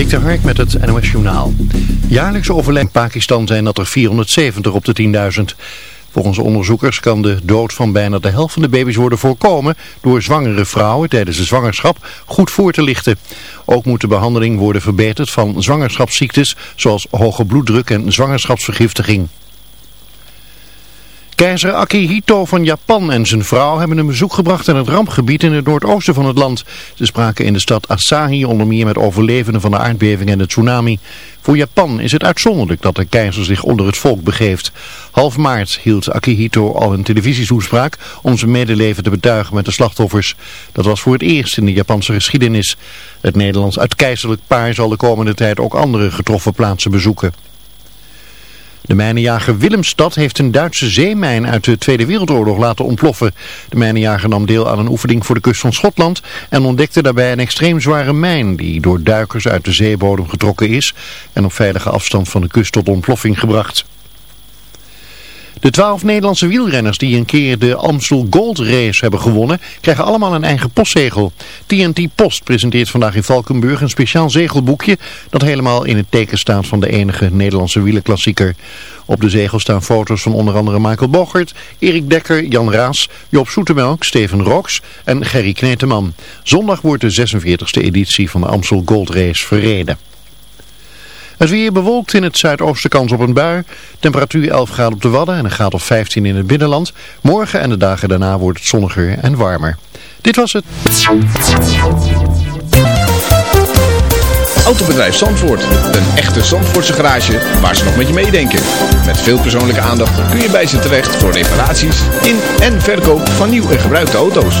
Dik de Hark met het NOS Journaal. Jaarlijks in Pakistan zijn dat er 470 op de 10.000. Volgens onderzoekers kan de dood van bijna de helft van de baby's worden voorkomen door zwangere vrouwen tijdens de zwangerschap goed voor te lichten. Ook moet de behandeling worden verbeterd van zwangerschapsziektes zoals hoge bloeddruk en zwangerschapsvergiftiging. Keizer Akihito van Japan en zijn vrouw hebben een bezoek gebracht aan het rampgebied in het noordoosten van het land. Ze spraken in de stad Asahi onder meer met overlevenden van de aardbeving en de tsunami. Voor Japan is het uitzonderlijk dat de keizer zich onder het volk begeeft. Half maart hield Akihito al een televisietoespraak om zijn medeleven te betuigen met de slachtoffers. Dat was voor het eerst in de Japanse geschiedenis. Het Nederlands uitkeizerlijk paar zal de komende tijd ook andere getroffen plaatsen bezoeken. De mijnenjager Willemstad heeft een Duitse zeemijn uit de Tweede Wereldoorlog laten ontploffen. De mijnenjager nam deel aan een oefening voor de kust van Schotland en ontdekte daarbij een extreem zware mijn die door duikers uit de zeebodem getrokken is en op veilige afstand van de kust tot ontploffing gebracht. De twaalf Nederlandse wielrenners die een keer de Amstel Gold Race hebben gewonnen, krijgen allemaal een eigen postzegel. TNT Post presenteert vandaag in Valkenburg een speciaal zegelboekje dat helemaal in het teken staat van de enige Nederlandse wielerklassieker. Op de zegel staan foto's van onder andere Michael Bogert, Erik Dekker, Jan Raas, Joop Soetemelk, Steven Rox en Gerry Kneteman. Zondag wordt de 46e editie van de Amstel Gold Race verreden. Het weer bewolkt in het zuidoosten kans op een bui. Temperatuur 11 graden op de Wadden en een graad of 15 in het binnenland. Morgen en de dagen daarna wordt het zonniger en warmer. Dit was het. Autobedrijf Zandvoort. Een echte Zandvoortse garage waar ze nog met je meedenken. Met veel persoonlijke aandacht kun je bij ze terecht voor reparaties in en verkoop van nieuw en gebruikte auto's.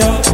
fire.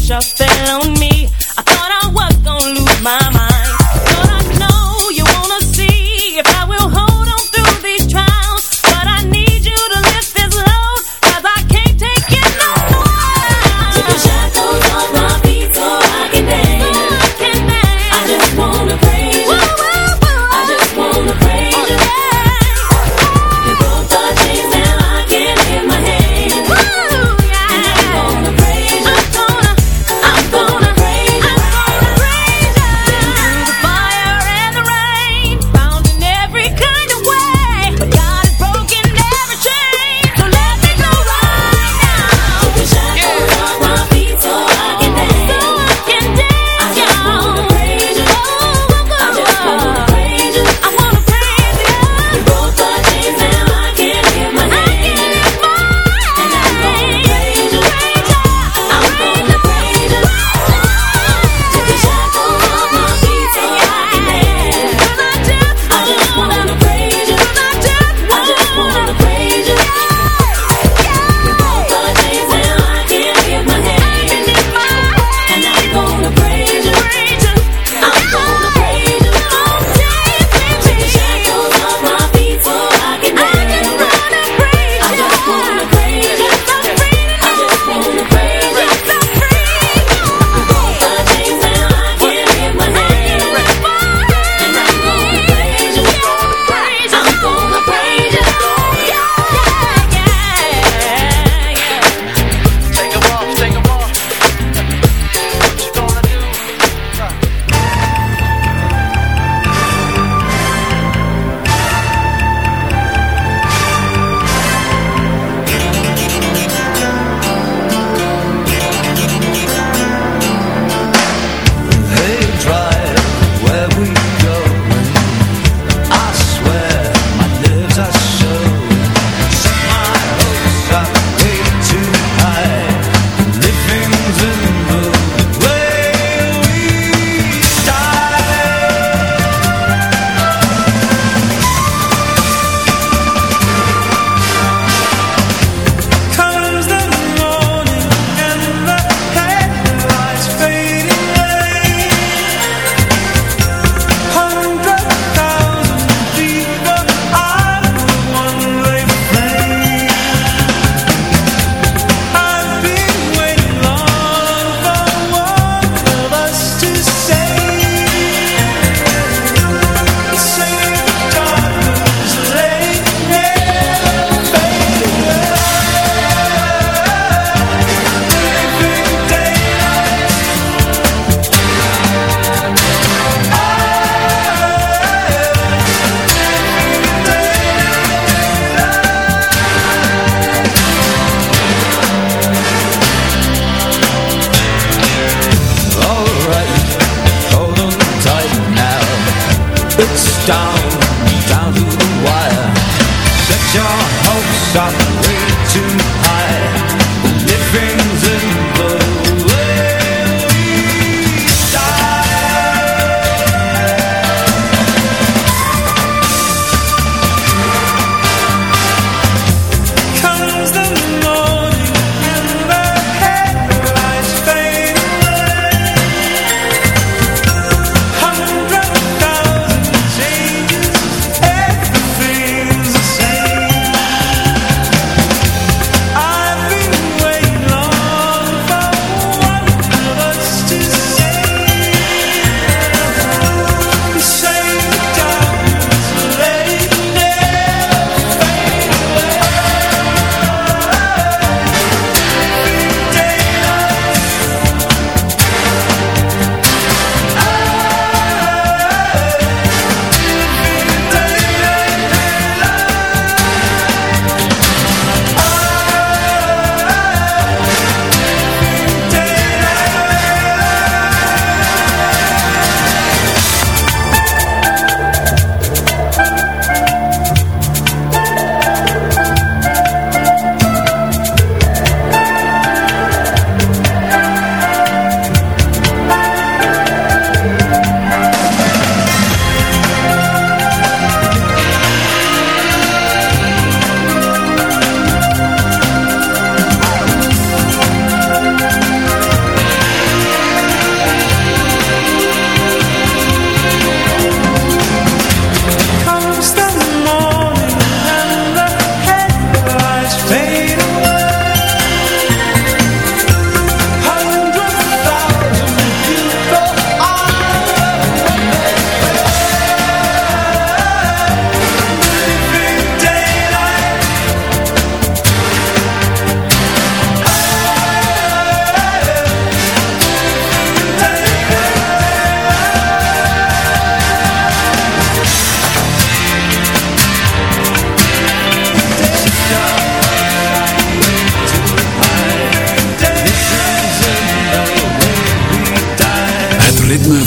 pressure fell on me. I thought I was gonna lose my mind.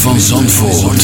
van Zandvoort.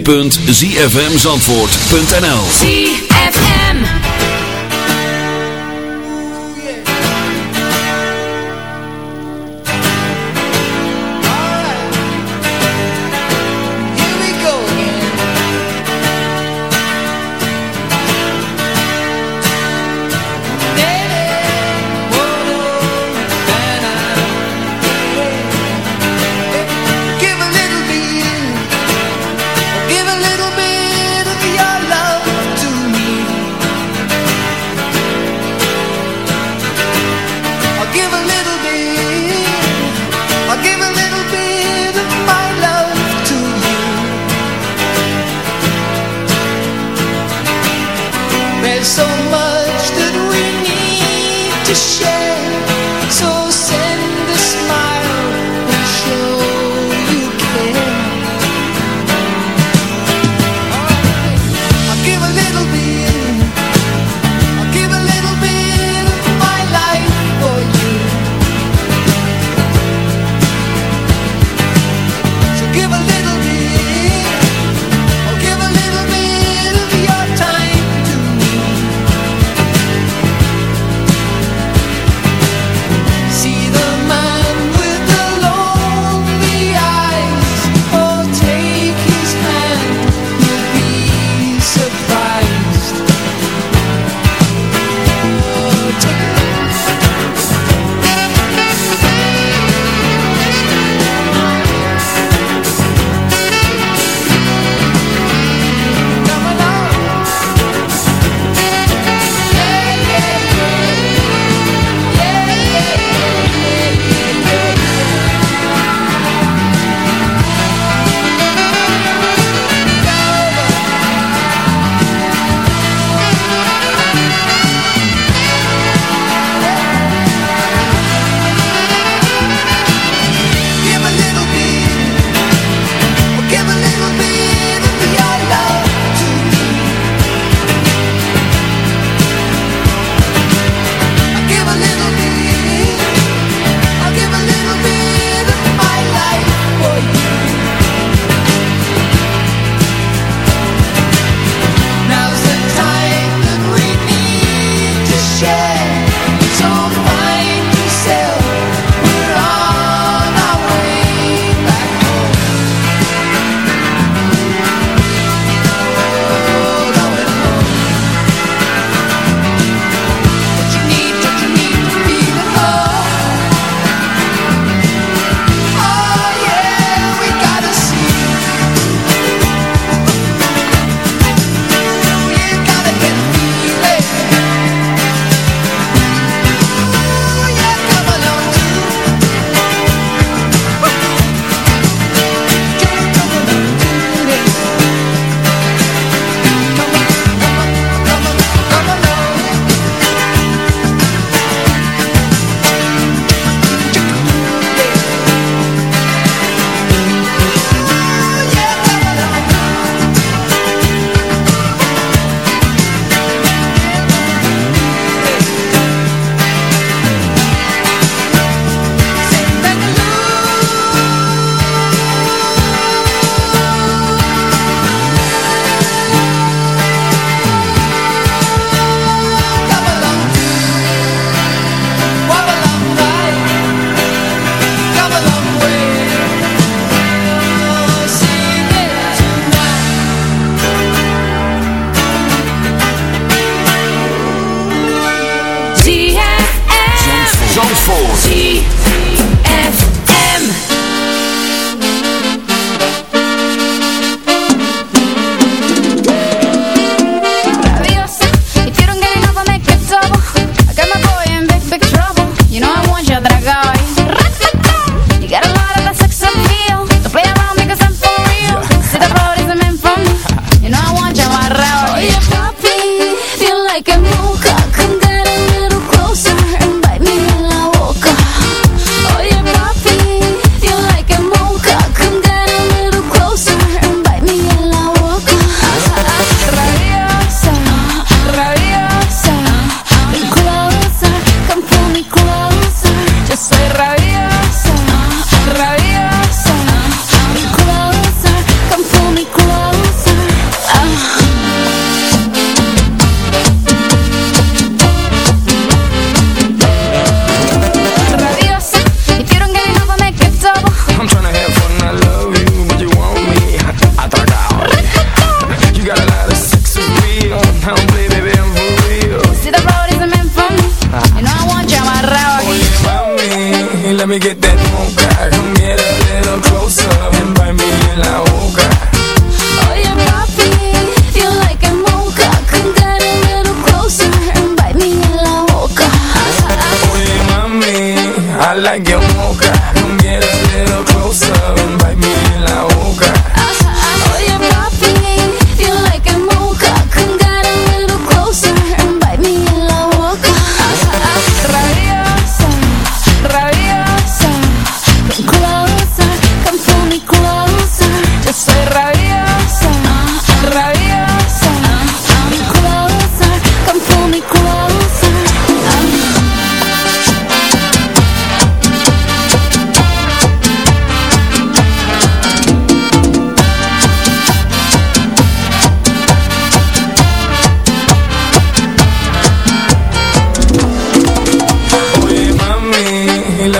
www.zfmzandvoort.nl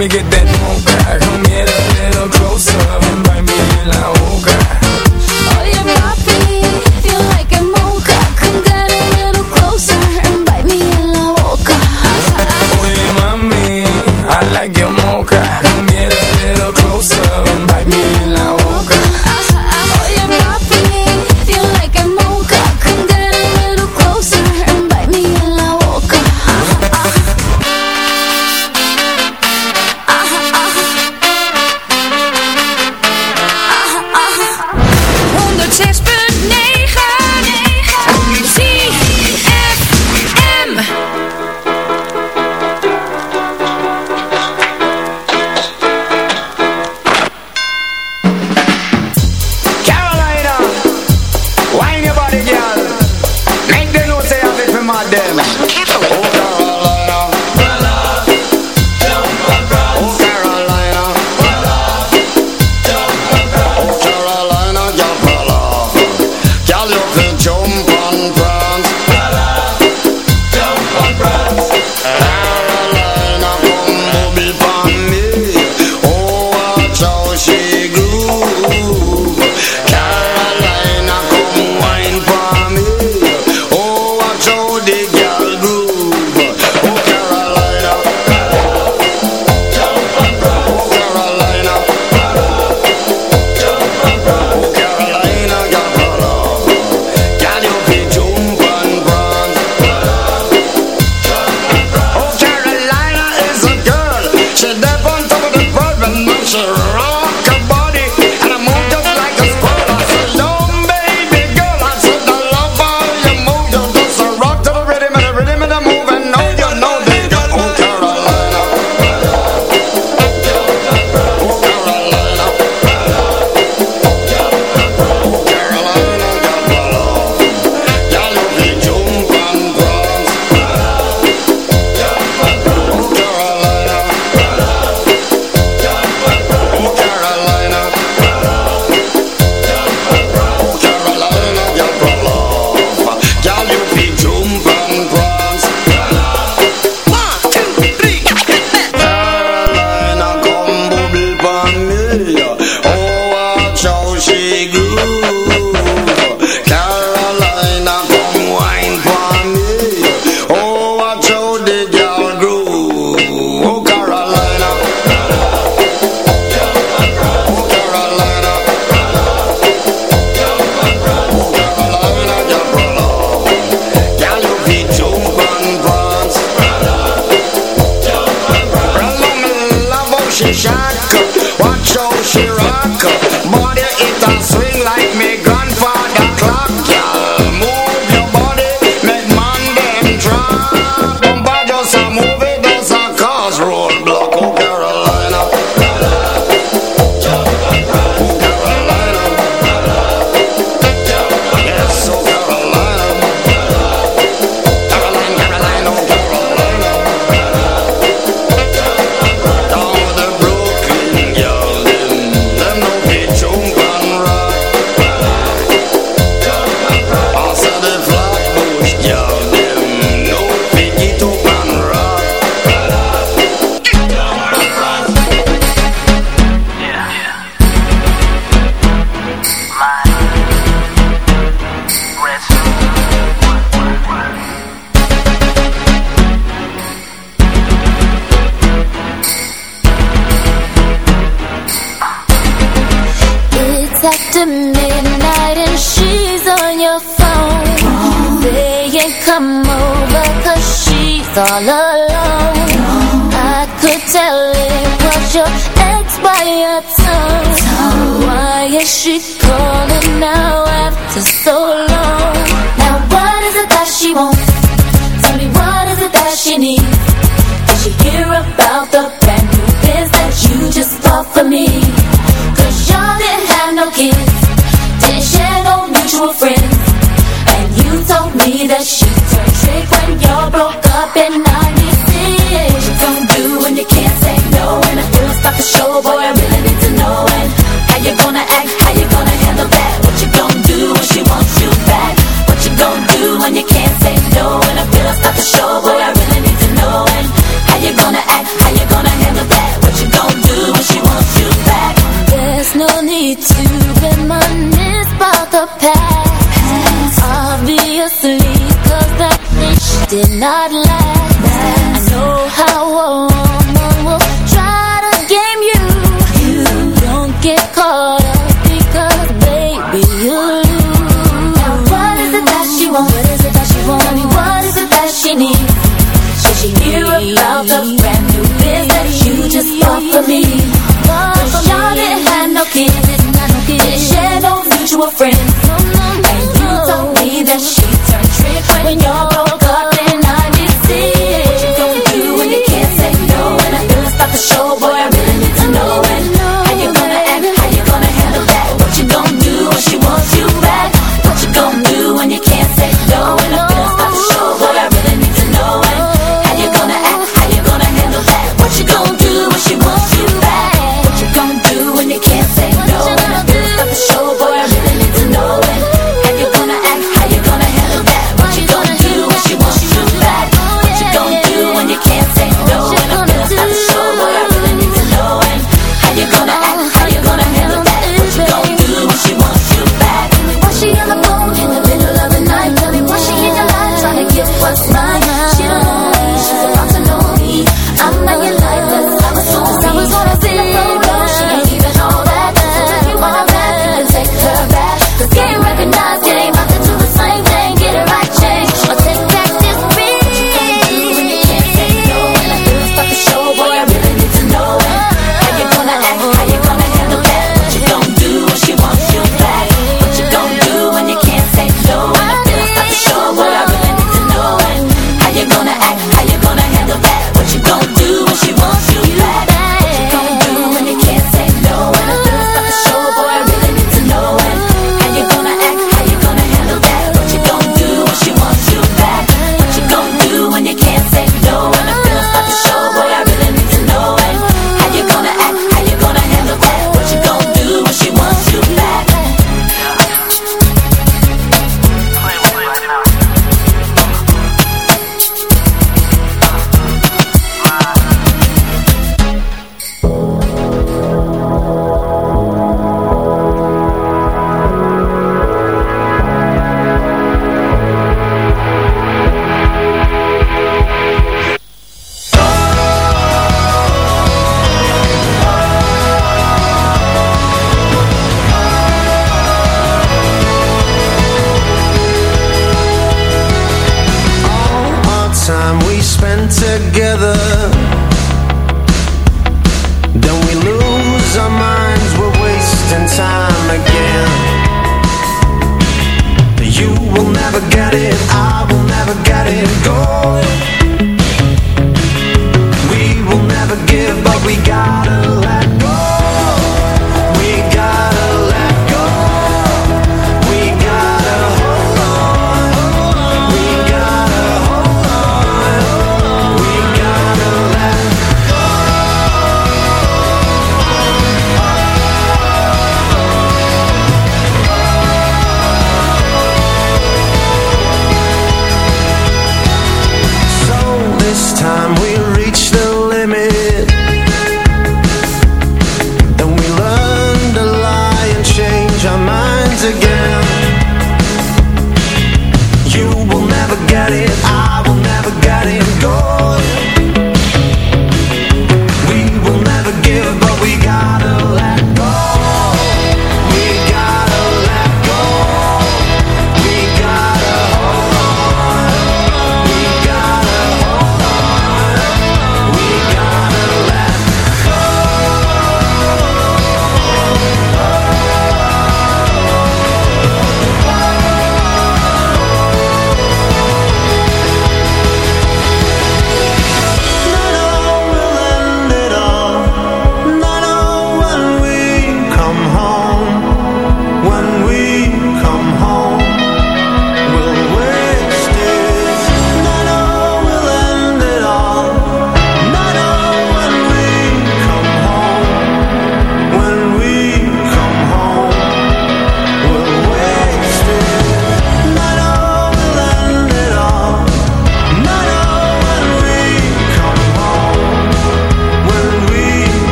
me get that me?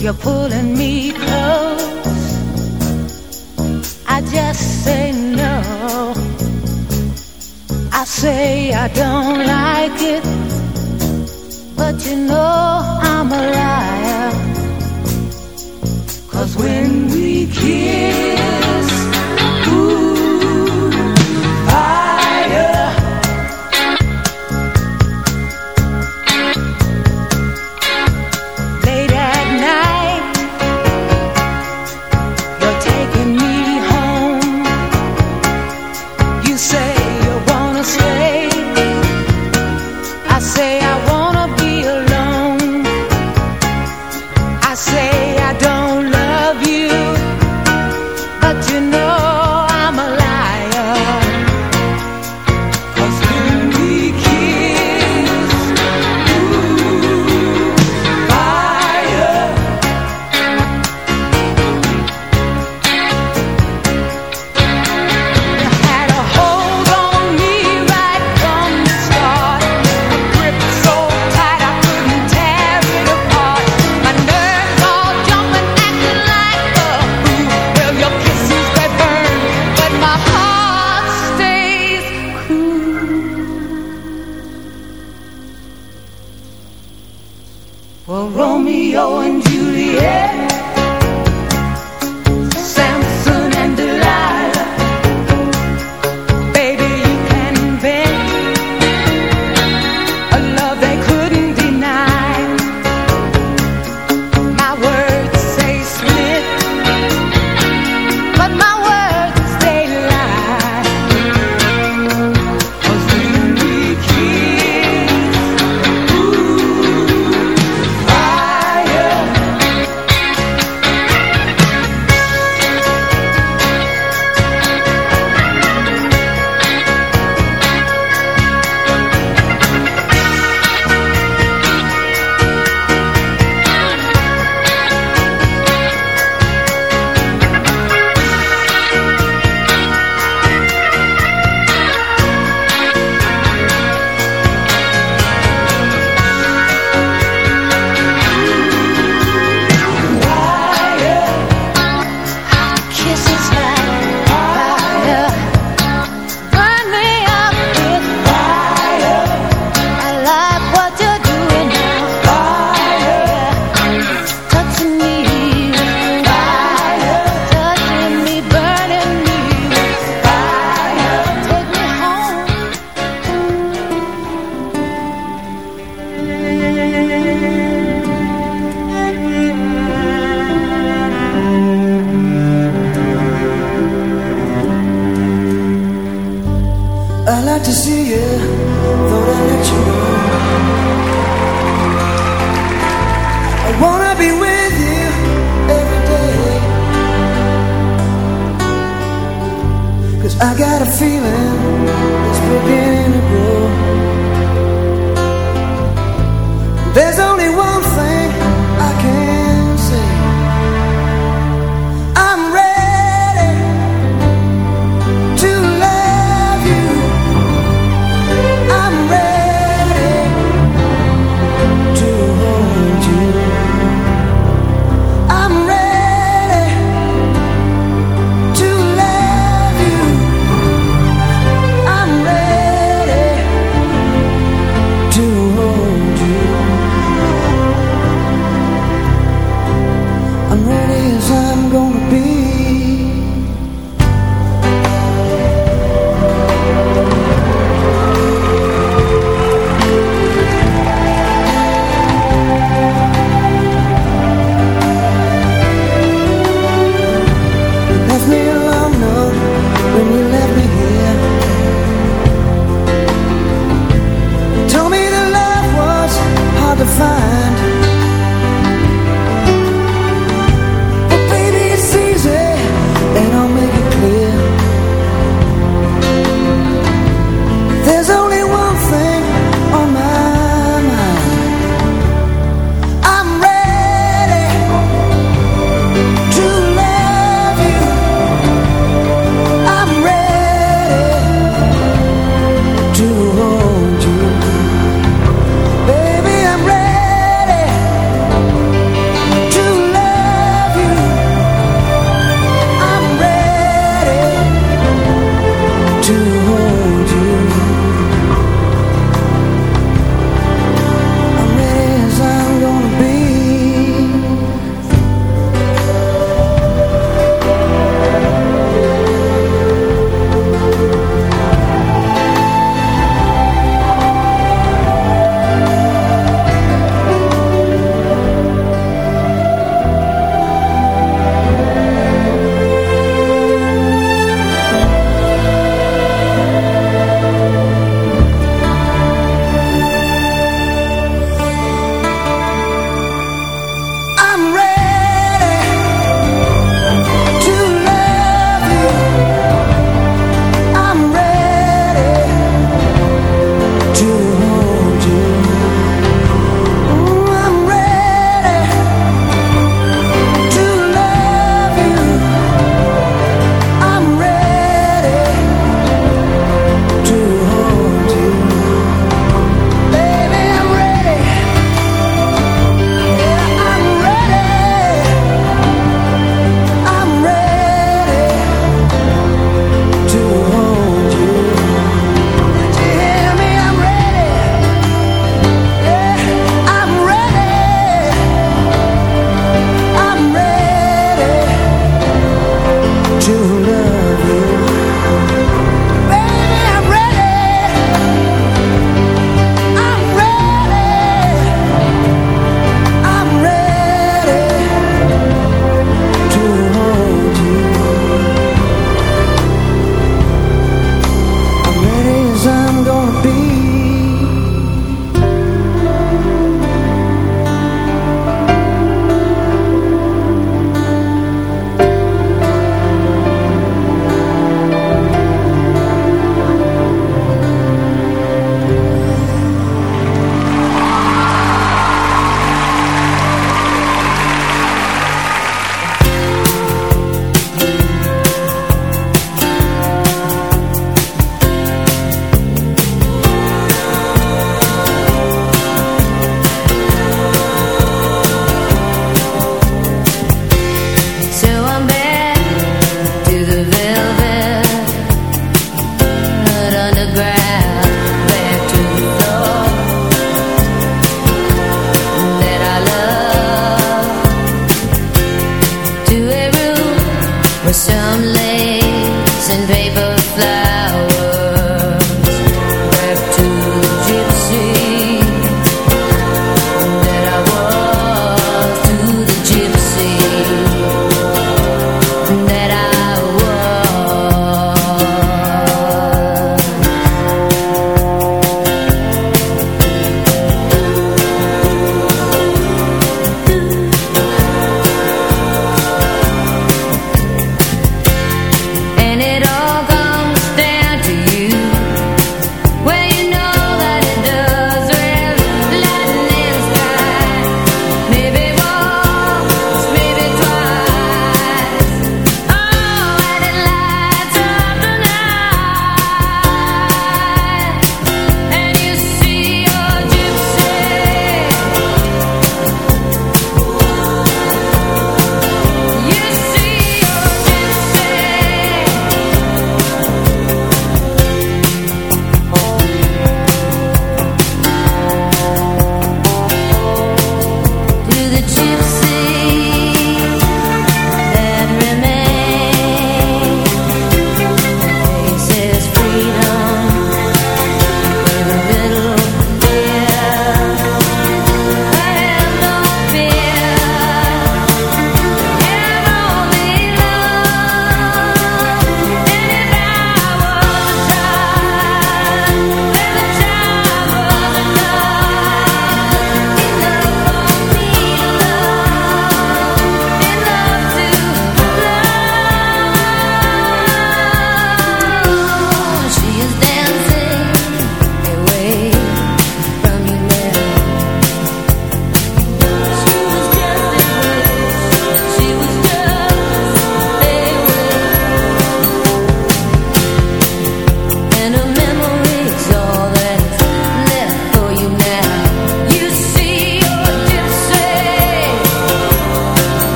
You're pulling me close. I just say no. I say I don't like it. But you know I'm a liar. Cause when we kiss.